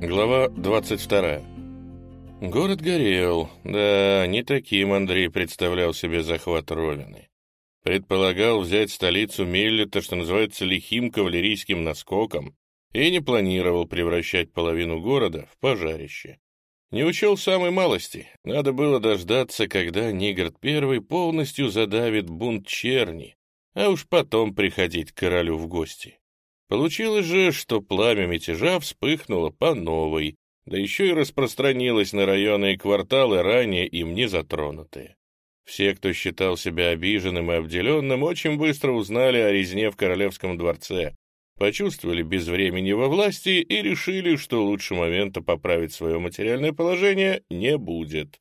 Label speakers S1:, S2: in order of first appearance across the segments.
S1: Глава 22. Город горел. Да, не таким Андрей представлял себе захват Ровины. Предполагал взять столицу Миллета, что называется, лихим кавалерийским наскоком, и не планировал превращать половину города в пожарище. Не учел самой малости. Надо было дождаться, когда Ниград I полностью задавит бунт черни, а уж потом приходить к королю в гости. Получилось же, что пламя мятежа вспыхнуло по новой, да еще и распространилось на районы и кварталы, ранее им не затронутые. Все, кто считал себя обиженным и обделенным, очень быстро узнали о резне в королевском дворце, почувствовали без времени во власти и решили, что лучше момента поправить свое материальное положение не будет.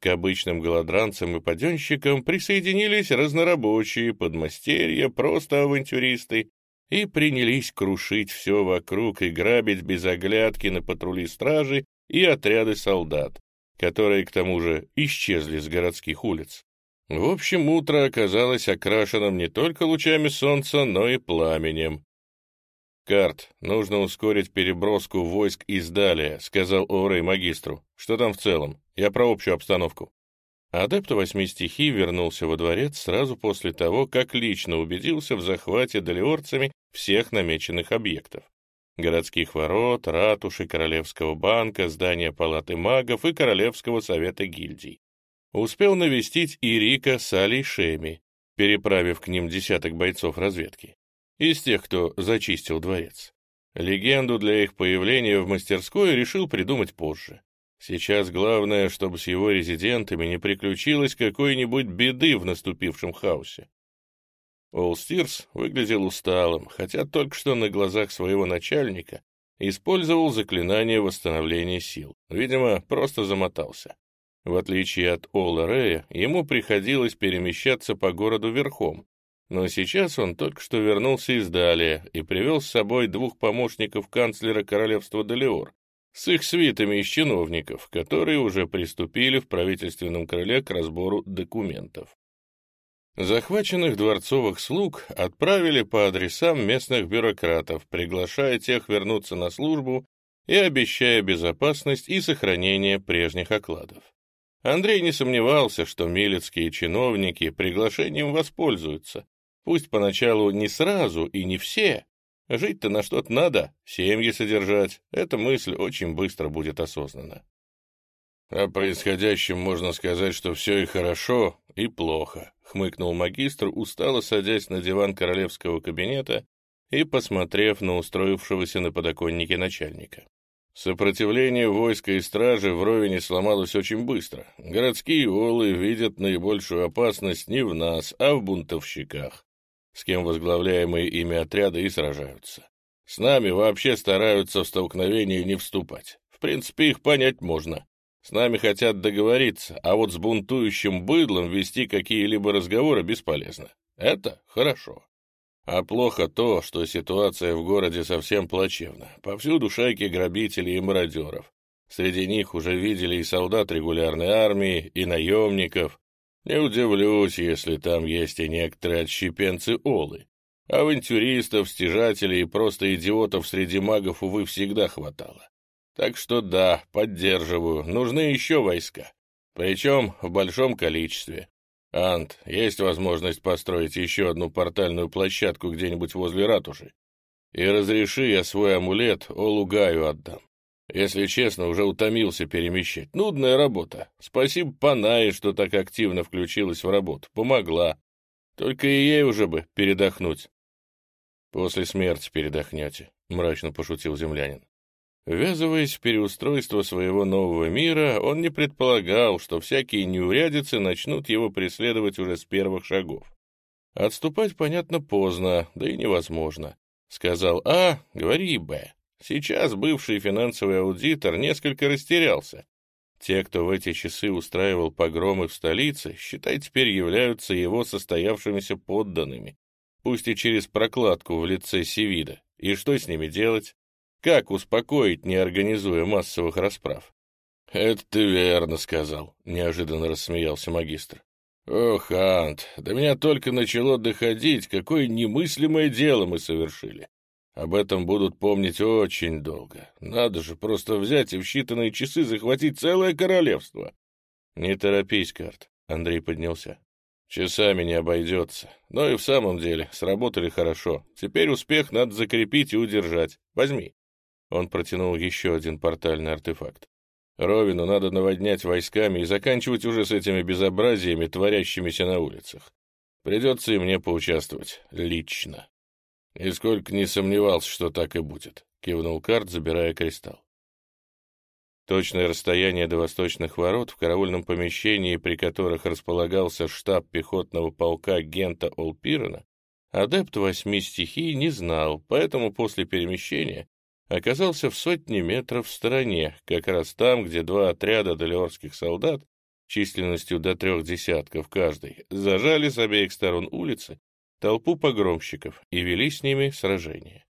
S1: К обычным голодранцам и паденщикам присоединились разнорабочие, подмастерья, просто авантюристы, и принялись крушить все вокруг и грабить без оглядки на патрули стражи и отряды солдат, которые, к тому же, исчезли с городских улиц. В общем, утро оказалось окрашенным не только лучами солнца, но и пламенем. «Карт, нужно ускорить переброску войск из Далия», — сказал Орей магистру. «Что там в целом? Я про общую обстановку». Адепт восьми стихий вернулся во дворец сразу после того, как лично убедился в захвате долиорцами всех намеченных объектов. Городских ворот, ратуши, Королевского банка, здания Палаты магов и Королевского совета гильдий. Успел навестить и Рика с Алей Шеми, переправив к ним десяток бойцов разведки. Из тех, кто зачистил дворец. Легенду для их появления в мастерской решил придумать позже. Сейчас главное, чтобы с его резидентами не приключилось какой-нибудь беды в наступившем хаосе. Олстирс выглядел усталым, хотя только что на глазах своего начальника использовал заклинание восстановления сил. Видимо, просто замотался. В отличие от Ола Рея, ему приходилось перемещаться по городу верхом, но сейчас он только что вернулся из Далия и привел с собой двух помощников канцлера королевства Далиор, с их свитами из чиновников, которые уже приступили в правительственном крыле к разбору документов. Захваченных дворцовых слуг отправили по адресам местных бюрократов, приглашая тех вернуться на службу и обещая безопасность и сохранение прежних окладов. Андрей не сомневался, что милецкие чиновники приглашением воспользуются, пусть поначалу не сразу и не все, Жить-то на что-то надо, семьи содержать. Эта мысль очень быстро будет осознана. О происходящем можно сказать, что все и хорошо, и плохо, хмыкнул магистр, устало садясь на диван королевского кабинета и посмотрев на устроившегося на подоконнике начальника. Сопротивление войска и стражи в Ровине сломалось очень быстро. Городские олы видят наибольшую опасность не в нас, а в бунтовщиках с кем возглавляемые ими отряды и сражаются. С нами вообще стараются в столкновение не вступать. В принципе, их понять можно. С нами хотят договориться, а вот с бунтующим быдлом вести какие-либо разговоры бесполезно. Это хорошо. А плохо то, что ситуация в городе совсем плачевна. Повсюду шайки грабителей и мародеров. Среди них уже видели и солдат регулярной армии, и наемников, не удивлюсь, если там есть и некоторые отщепенцы Олы. Авантюристов, стяжателей и просто идиотов среди магов, увы, всегда хватало. Так что да, поддерживаю, нужны еще войска. Причем в большом количестве. Ант, есть возможность построить еще одну портальную площадку где-нибудь возле ратуши. И разреши я свой амулет Олу Гаю отдам. Если честно, уже утомился перемещать. Нудная работа. Спасибо Панае, что так активно включилась в работу. Помогла. Только и ей уже бы передохнуть. После смерти передохнете, — мрачно пошутил землянин. Ввязываясь в переустройство своего нового мира, он не предполагал, что всякие неурядицы начнут его преследовать уже с первых шагов. Отступать, понятно, поздно, да и невозможно. Сказал А, говори Б. Сейчас бывший финансовый аудитор несколько растерялся. Те, кто в эти часы устраивал погромы в столице, считай, теперь являются его состоявшимися подданными, пусть и через прокладку в лице Севида. И что с ними делать? Как успокоить, не организуя массовых расправ? — Это ты верно сказал, — неожиданно рассмеялся магистр. — Ох, Ант, до меня только начало доходить, какое немыслимое дело мы совершили. Об этом будут помнить очень долго. Надо же просто взять и в считанные часы захватить целое королевство. Не торопись, Карт. Андрей поднялся. Часами не обойдется. Но и в самом деле, сработали хорошо. Теперь успех надо закрепить и удержать. Возьми. Он протянул еще один портальный артефакт. Ровину надо наводнять войсками и заканчивать уже с этими безобразиями, творящимися на улицах. Придется и мне поучаствовать. Лично. Нисколько не сомневался, что так и будет, — кивнул Карт, забирая кристалл. Точное расстояние до восточных ворот в караульном помещении, при которых располагался штаб пехотного полка Гента Олпирена, адепт восьми стихий не знал, поэтому после перемещения оказался в сотне метров в стороне, как раз там, где два отряда долиорских солдат, численностью до трех десятков каждый, зажали с обеих сторон улицы толпу погромщиков и вели с ними сражение.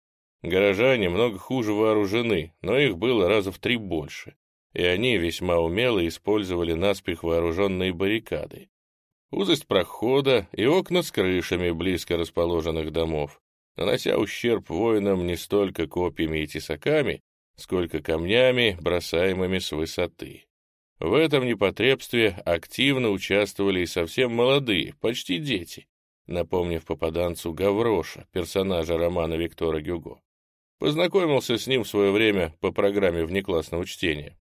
S1: Горожане много хуже вооружены, но их было раза в три больше и они весьма умело использовали наспех вооруженные баррикады. Узость прохода и окна с крышами близко расположенных домов, нанося ущерб воинам не столько копьями и тесаками, сколько камнями, бросаемыми с высоты. В этом непотребстве активно участвовали и совсем молодые, почти дети, напомнив попаданцу Гавроша, персонажа романа Виктора Гюго. Познакомился с ним в свое время по программе внеклассного чтения.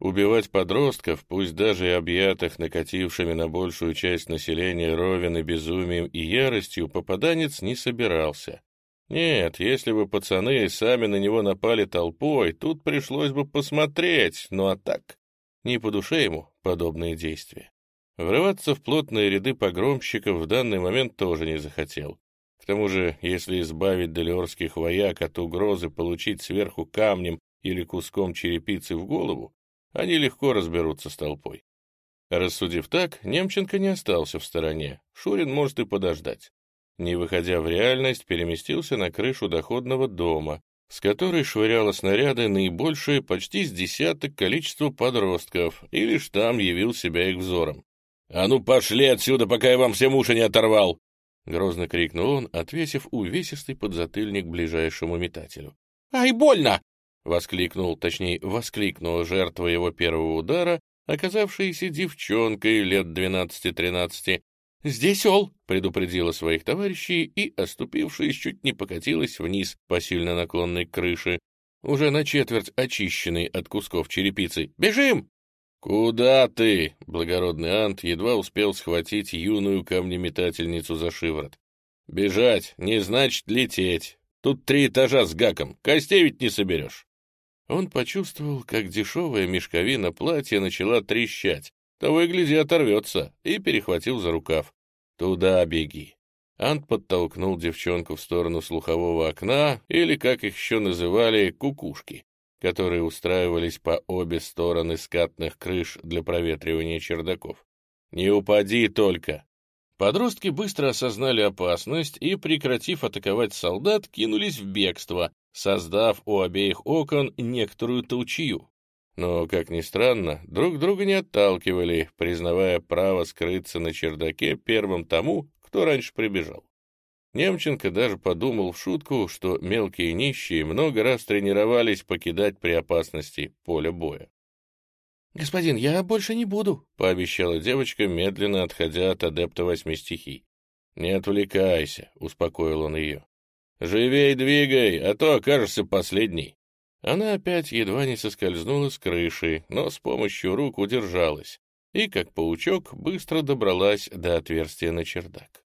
S1: Убивать подростков, пусть даже и объятых накатившими на большую часть населения ровен и безумием и яростью, попаданец не собирался. Нет, если бы пацаны сами на него напали толпой, тут пришлось бы посмотреть, ну а так, не по душе ему подобные действия. Врываться в плотные ряды погромщиков в данный момент тоже не захотел. К тому же, если избавить долиорских вояк от угрозы получить сверху камнем или куском черепицы в голову, они легко разберутся с толпой. Рассудив так, Немченко не остался в стороне. Шурин может и подождать. Не выходя в реальность, переместился на крышу доходного дома, с которой швыряло снаряды наибольшее почти с десяток количества подростков, и лишь там явил себя их взором. «А ну пошли отсюда, пока я вам всем уши не оторвал!» Грозно крикнул он, отвесив увесистый подзатыльник ближайшему метателю. «Ай, больно!» — воскликнул, точнее, воскликнула жертва его первого удара, оказавшаяся девчонкой лет двенадцати-тринадцати. «Здесь ол!» — предупредила своих товарищей и, оступившись, чуть не покатилась вниз по сильно наклонной крыше, уже на четверть очищенной от кусков черепицы. «Бежим!» «Куда ты?» — благородный Ант едва успел схватить юную камнеметательницу за шиворот. «Бежать не значит лететь. Тут три этажа с гаком, костей ведь не соберешь». Он почувствовал, как дешевая мешковина платья начала трещать. Того и гляди оторвется, и перехватил за рукав. «Туда беги». Ант подтолкнул девчонку в сторону слухового окна, или, как их еще называли, кукушки, которые устраивались по обе стороны скатных крыш для проветривания чердаков. «Не упади только!» Подростки быстро осознали опасность и, прекратив атаковать солдат, кинулись в бегство, создав у обеих окон некоторую толчью. Но, как ни странно, друг друга не отталкивали, признавая право скрыться на чердаке первым тому, кто раньше прибежал. Немченко даже подумал в шутку, что мелкие нищие много раз тренировались покидать при опасности поле боя. «Господин, я больше не буду», — пообещала девочка, медленно отходя от адепта восьми стихий. «Не отвлекайся», — успокоил он ее. «Живей двигай, а то окажешься последней». Она опять едва не соскользнула с крыши, но с помощью рук удержалась и, как паучок, быстро добралась до отверстия на чердак.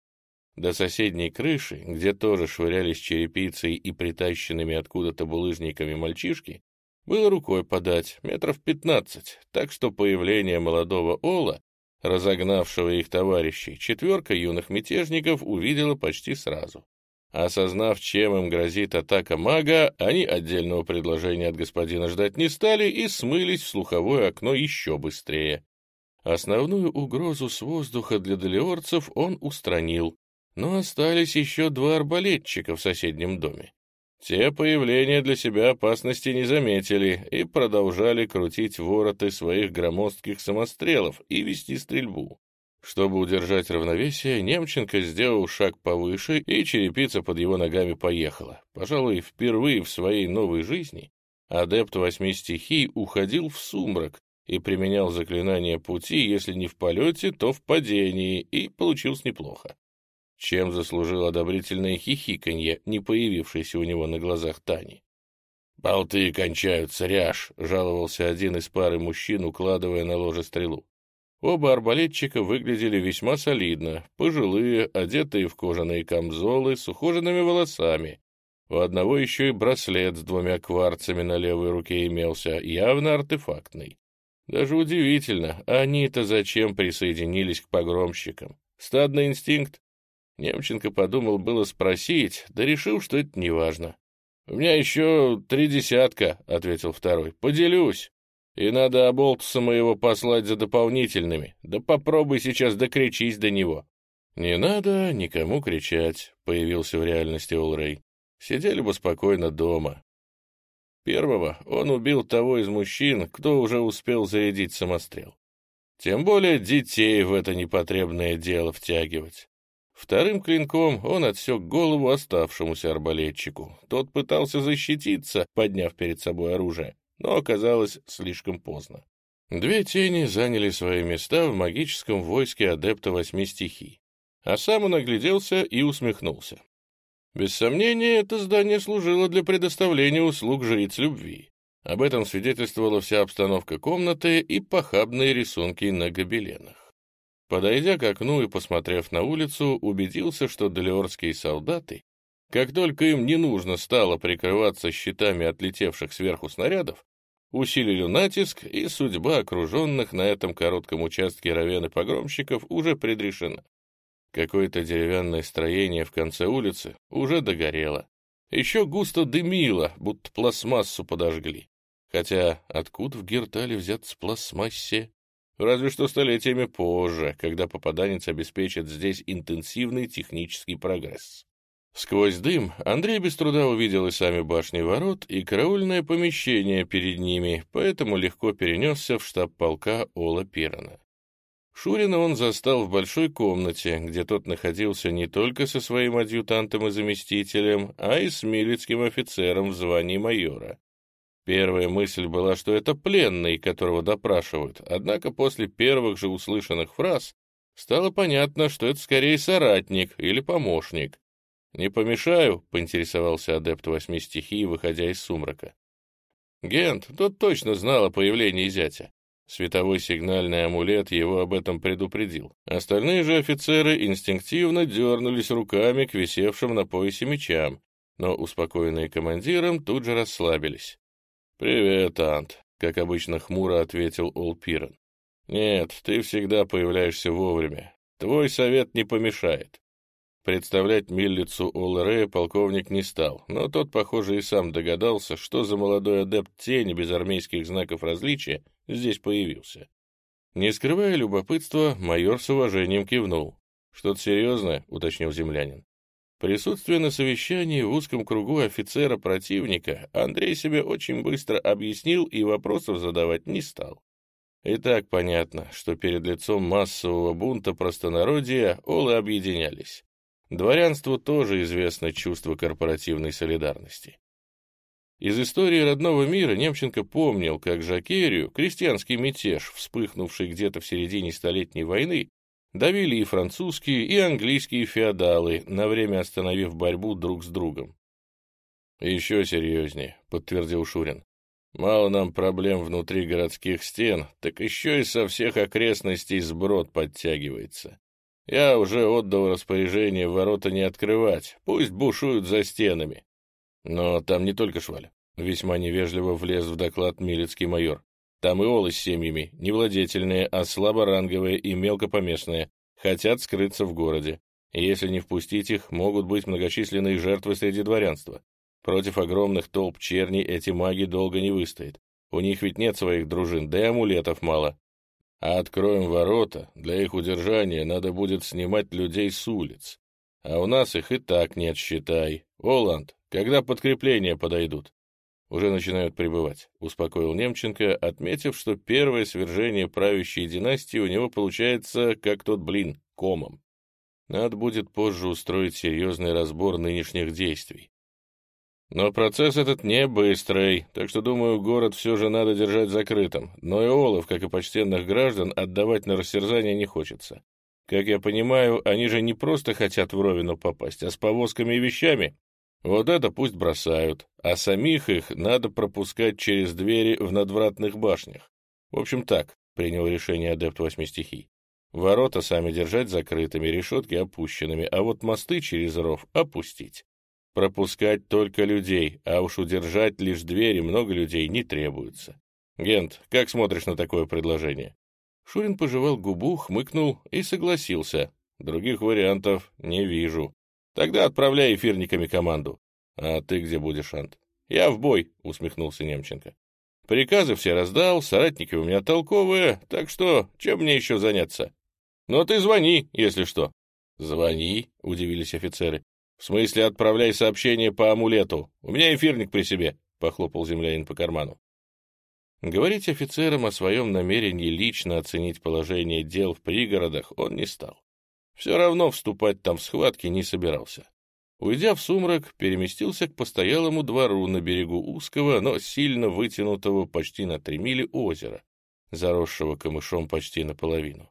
S1: До соседней крыши, где тоже швырялись черепицей и притащенными откуда-то булыжниками мальчишки, было рукой подать, метров пятнадцать, так что появление молодого Ола, разогнавшего их товарищей, четверка юных мятежников увидела почти сразу. Осознав, чем им грозит атака мага, они отдельного предложения от господина ждать не стали и смылись в слуховое окно еще быстрее. Основную угрозу с воздуха для долиорцев он устранил, но остались еще два арбалетчика в соседнем доме. Те появления для себя опасности не заметили и продолжали крутить вороты своих громоздких самострелов и вести стрельбу. Чтобы удержать равновесие, Немченко сделал шаг повыше, и черепица под его ногами поехала. Пожалуй, впервые в своей новой жизни адепт восьми стихий уходил в сумрак и применял заклинание пути, если не в полете, то в падении, и получилось неплохо. Чем заслужил одобрительное хихиканье, не появившееся у него на глазах Тани. «Болты кончаются, ряж!» — жаловался один из пары мужчин, укладывая на ложе стрелу. Оба арбалетчика выглядели весьма солидно, пожилые, одетые в кожаные камзолы, с ухоженными волосами. У одного еще и браслет с двумя кварцами на левой руке имелся, явно артефактный. Даже удивительно, они-то зачем присоединились к погромщикам? Стадный инстинкт? Немченко подумал было спросить, да решил, что это неважно. «У меня еще три десятка», — ответил второй. «Поделюсь». И надо оболтуса моего послать за дополнительными. Да попробуй сейчас докричись до него. Не надо никому кричать, появился в реальности Олрей. Сидели бы спокойно дома. Первого он убил того из мужчин, кто уже успел зарядить самострел. Тем более детей в это непотребное дело втягивать. Вторым клинком он отсек голову оставшемуся арбалетчику. Тот пытался защититься, подняв перед собой оружие но оказалось слишком поздно. Две тени заняли свои места в магическом войске адепта восьми стихий, а сам он огляделся и усмехнулся. Без сомнения, это здание служило для предоставления услуг жриц любви. Об этом свидетельствовала вся обстановка комнаты и похабные рисунки на гобеленах. Подойдя к окну и посмотрев на улицу, убедился, что делиорские солдаты как только им не нужно стало прикрываться щитами отлетевших сверху снарядов, усилили натиск, и судьба окруженных на этом коротком участке равен погромщиков уже предрешена. Какое-то деревянное строение в конце улицы уже догорело. Еще густо дымило, будто пластмассу подожгли. Хотя откуда в Гертале взяться пластмассе? Разве что столетиями позже, когда попаданец обеспечит здесь интенсивный технический прогресс. Сквозь дым Андрей без труда увидел и сами башни ворот, и караульное помещение перед ними, поэтому легко перенесся в штаб полка Ола Пирона. Шурина он застал в большой комнате, где тот находился не только со своим адъютантом и заместителем, а и с милицким офицером в звании майора. Первая мысль была, что это пленный, которого допрашивают, однако после первых же услышанных фраз стало понятно, что это скорее соратник или помощник. «Не помешаю?» — поинтересовался адепт восьми стихий, выходя из сумрака. Гент, тот точно знал о появлении зятя. Световой сигнальный амулет его об этом предупредил. Остальные же офицеры инстинктивно дернулись руками к висевшим на поясе мечам, но, успокоенные командиром, тут же расслабились. «Привет, Ант», — как обычно хмуро ответил Олпирон. «Нет, ты всегда появляешься вовремя. Твой совет не помешает. Представлять миллицу Олрея полковник не стал, но тот, похоже, и сам догадался, что за молодой адепт тени без армейских знаков различия здесь появился. Не скрывая любопытства, майор с уважением кивнул. «Что-то серьезное?» — уточнил землянин. Присутствие на совещании в узком кругу офицера противника Андрей себе очень быстро объяснил и вопросов задавать не стал. И так понятно, что перед лицом массового бунта простонародья олы объединялись. Дворянству тоже известно чувство корпоративной солидарности. Из истории родного мира Немченко помнил, как Жакерию, крестьянский мятеж, вспыхнувший где-то в середине Столетней войны, давили и французские, и английские феодалы, на время остановив борьбу друг с другом. «Еще серьезнее», — подтвердил Шурин. «Мало нам проблем внутри городских стен, так еще и со всех окрестностей сброд подтягивается. Я уже отдал распоряжение ворота не открывать, пусть бушуют за стенами. Но там не только шваль. Весьма невежливо влез в доклад милицкий майор. Там и олы с семьями, не владетельные, а слаборанговые и мелкопоместные, хотят скрыться в городе. Если не впустить их, могут быть многочисленные жертвы среди дворянства. Против огромных толп черней эти маги долго не выстоят. У них ведь нет своих дружин, да и амулетов мало. А откроем ворота, для их удержания надо будет снимать людей с улиц. А у нас их и так нет, считай. Оланд, когда подкрепления подойдут? «Уже начинают прибывать», — успокоил Немченко, отметив, что первое свержение правящей династии у него получается, как тот блин, комом. Надо будет позже устроить серьезный разбор нынешних действий. Но процесс этот не быстрый, так что, думаю, город все же надо держать закрытым. Но и Олов, как и почтенных граждан, отдавать на растерзание не хочется. Как я понимаю, они же не просто хотят в Ровину попасть, а с повозками и вещами. Вот это пусть бросают, а самих их надо пропускать через двери в надвратных башнях. В общем так, принял решение адепт восьми стихий. Ворота сами держать закрытыми, решетки опущенными, а вот мосты через ров опустить. Пропускать только людей, а уж удержать лишь двери много людей не требуется. Гент, как смотришь на такое предложение? Шурин пожевал губу, хмыкнул и согласился. Других вариантов не вижу. Тогда отправляй эфирниками команду. А ты где будешь, Ант? Я в бой, усмехнулся Немченко. Приказы все раздал, соратники у меня толковые, так что чем мне еще заняться? Ну ты звони, если что. Звони, удивились офицеры. В смысле, отправляй сообщение по амулету. У меня эфирник при себе, похлопал землянин по карману. Говорить офицерам о своем намерении лично оценить положение дел в пригородах он не стал. Все равно вступать там в схватки не собирался. Уйдя в сумрак, переместился к постоялому двору на берегу узкого, но сильно вытянутого почти на три мили озера, заросшего камышом почти наполовину.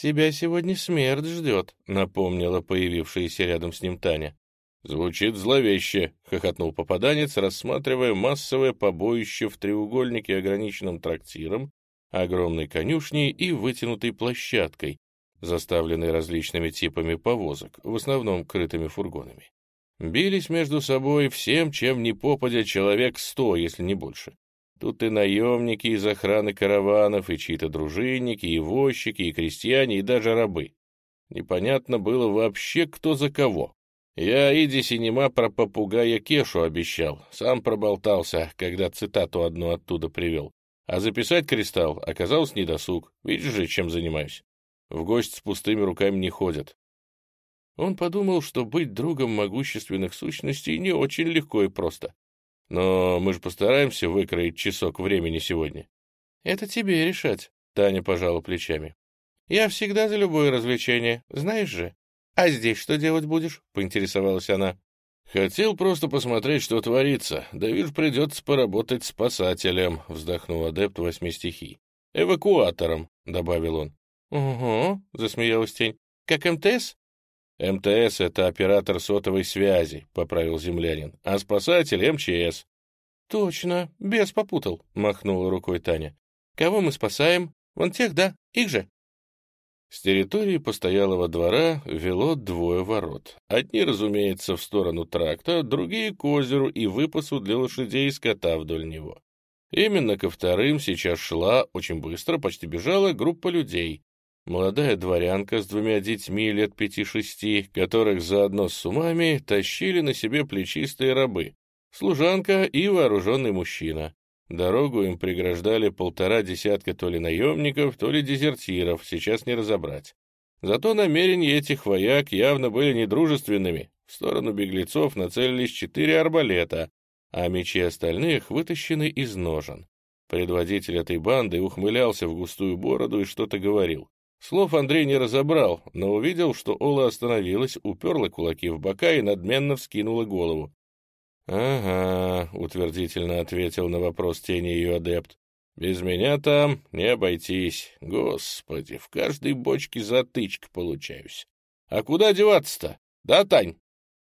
S1: «Тебя сегодня смерть ждет», — напомнила появившаяся рядом с ним Таня. «Звучит зловеще», — хохотнул попаданец, рассматривая массовое побоище в треугольнике, ограниченном трактиром, огромной конюшней и вытянутой площадкой, заставленный различными типами повозок, в основном крытыми фургонами. Бились между собой всем, чем не попадя человек сто, если не больше. Тут и наемники из охраны караванов, и чьи-то дружинники, и возчики, и крестьяне, и даже рабы. Непонятно было вообще, кто за кого. Я Иди Синема про попугая Кешу обещал, сам проболтался, когда цитату одну оттуда привел. А записать кристалл оказалось недосуг. Видишь же, чем занимаюсь. В гость с пустыми руками не ходят. Он подумал, что быть другом могущественных сущностей не очень легко и просто. Но мы же постараемся выкроить часок времени сегодня. Это тебе решать, Таня пожала плечами. Я всегда за любое развлечение, знаешь же. А здесь что делать будешь? Поинтересовалась она. Хотел просто посмотреть, что творится. Да вижу, придется поработать спасателем, вздохнул адепт восьми стихий. Эвакуатором, добавил он. «Угу», — засмеялась тень. «Как МТС?» «МТС — это оператор сотовой связи», — поправил землянин, «а спасатель — МЧС». «Точно, бес попутал», — махнула рукой Таня. «Кого мы спасаем? Вон тех, да? Их же». С территории постоялого двора вело двое ворот. Одни, разумеется, в сторону тракта, другие — к озеру и выпасу для лошадей и скота вдоль него. Именно ко вторым сейчас шла, очень быстро, почти бежала группа людей. Молодая дворянка с двумя детьми лет пяти-шести, которых заодно с умами тащили на себе плечистые рабы, служанка и вооруженный мужчина. Дорогу им преграждали полтора десятка то ли наемников, то ли дезертиров, сейчас не разобрать. Зато намерения этих вояк явно были недружественными. В сторону беглецов нацелились четыре арбалета, а мечи остальных вытащены из ножен. Предводитель этой банды ухмылялся в густую бороду и что-то говорил. Слов Андрей не разобрал, но увидел, что Ола остановилась, уперла кулаки в бока и надменно вскинула голову. «Ага», — утвердительно ответил на вопрос тени ее адепт. «Без меня там не обойтись. Господи, в каждой бочке затычка получаюсь. А куда деваться-то? Да, Тань?»